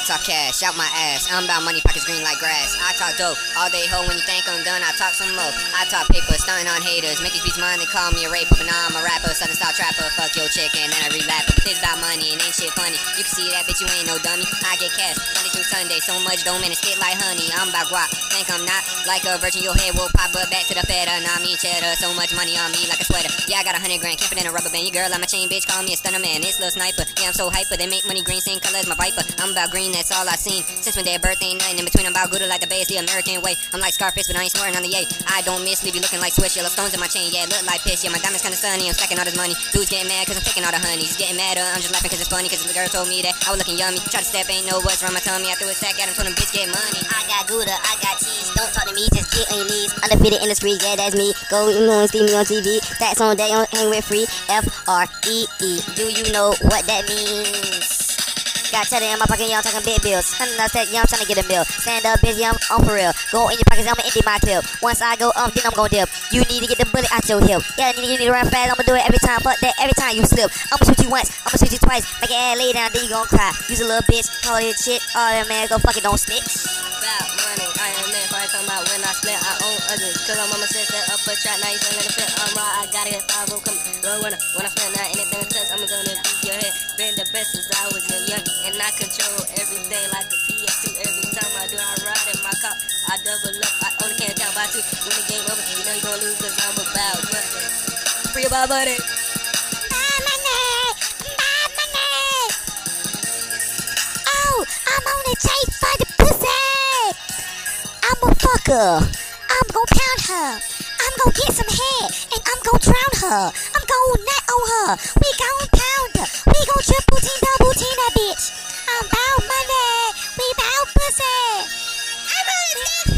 I talk cash, out my ass. I'm about money, pockets green like grass. I talk dope, all day hoe. When you think I'm done, I talk some more. I talk paper, stunting on haters. Make these beats mine, they call me a raper. But nah, I'm a rapper, southern style trapper. Fuck your chick and then I relap. This about money and ain't shit funny. You can see that bitch, you ain't no dummy. I get cash, Monday through Sunday. So much dough, man, it's get like honey. I'm about guap. Think I'm not like a virgin, your head will pop up back to the feta. Nah, me cheddar. So much money on me like a sweater. I got a hundred grand, it in a rubber band. Your girl, I'm a chain bitch, call me a stunner man. This little sniper. Yeah, I'm so hyper. They make money green, same color as my viper. I'm about green, that's all I seen. Since when their birthday ain't nothing in between, I'm about good like the bay, the American way. I'm like Scarface, but I ain't swearing on the A. I don't miss, leave you looking like Swish. Yellow stones in my chain, yeah, look like piss. Yeah, my diamonds kinda sunny, I'm stacking all this money. Dudes getting mad cause I'm taking all the honey. He's getting mad, I'm just laughing cause it's funny. Cause the girl told me that I was looking yummy. Try to step, ain't no what's wrong my tummy. I threw a sack at him, told him, bitch, get money. I got Gouda, I got cheese. Don't talk to me, just on your knees. Undefeated in the streets, yeah, that's me. Go on, see me on TV. Stacks on day, on hang with free. F R E E. Do you know what that means? Got cheddar in my pocket, I'm talking big bills. Hundred dollars yeah, I'm trying to get a meal. Stand up, yeah, I'm on for real. Go in your pockets, I'ma empty my clip. Once I go up, then I'm gonna dip. You need to get the bullet out your hip. Yeah, you need to run fast, I'ma do it every time. Fuck that, every time you slip. I'ma shoot you once, I'ma shoot you twice. Make your ass lay down, then you gon' cry. Use a little bitch, call it shit. All that man, go fuck it, don't snitch. Cause I'm on my sister, up a trap, now you feeling the fit. I'm raw, I got it, I will come. Low when I, when I spend out anything I touch, I'm gonna beat your head. Been the best since I was young, young. And I control everything like a PS2. Every time I do, I ride in my car. I double up, I only can't count by two. When the game over, you know you gon' lose cause I'm about money. Free about money. My my oh, I'm on a fucker. I'm gonna her. I'm gonna get some head and I'm gonna drown her. I'm gonna nut on her. We gon' pound her. We gon' triple team, double team that bitch. I'm bout money. We bout pussy. I'm for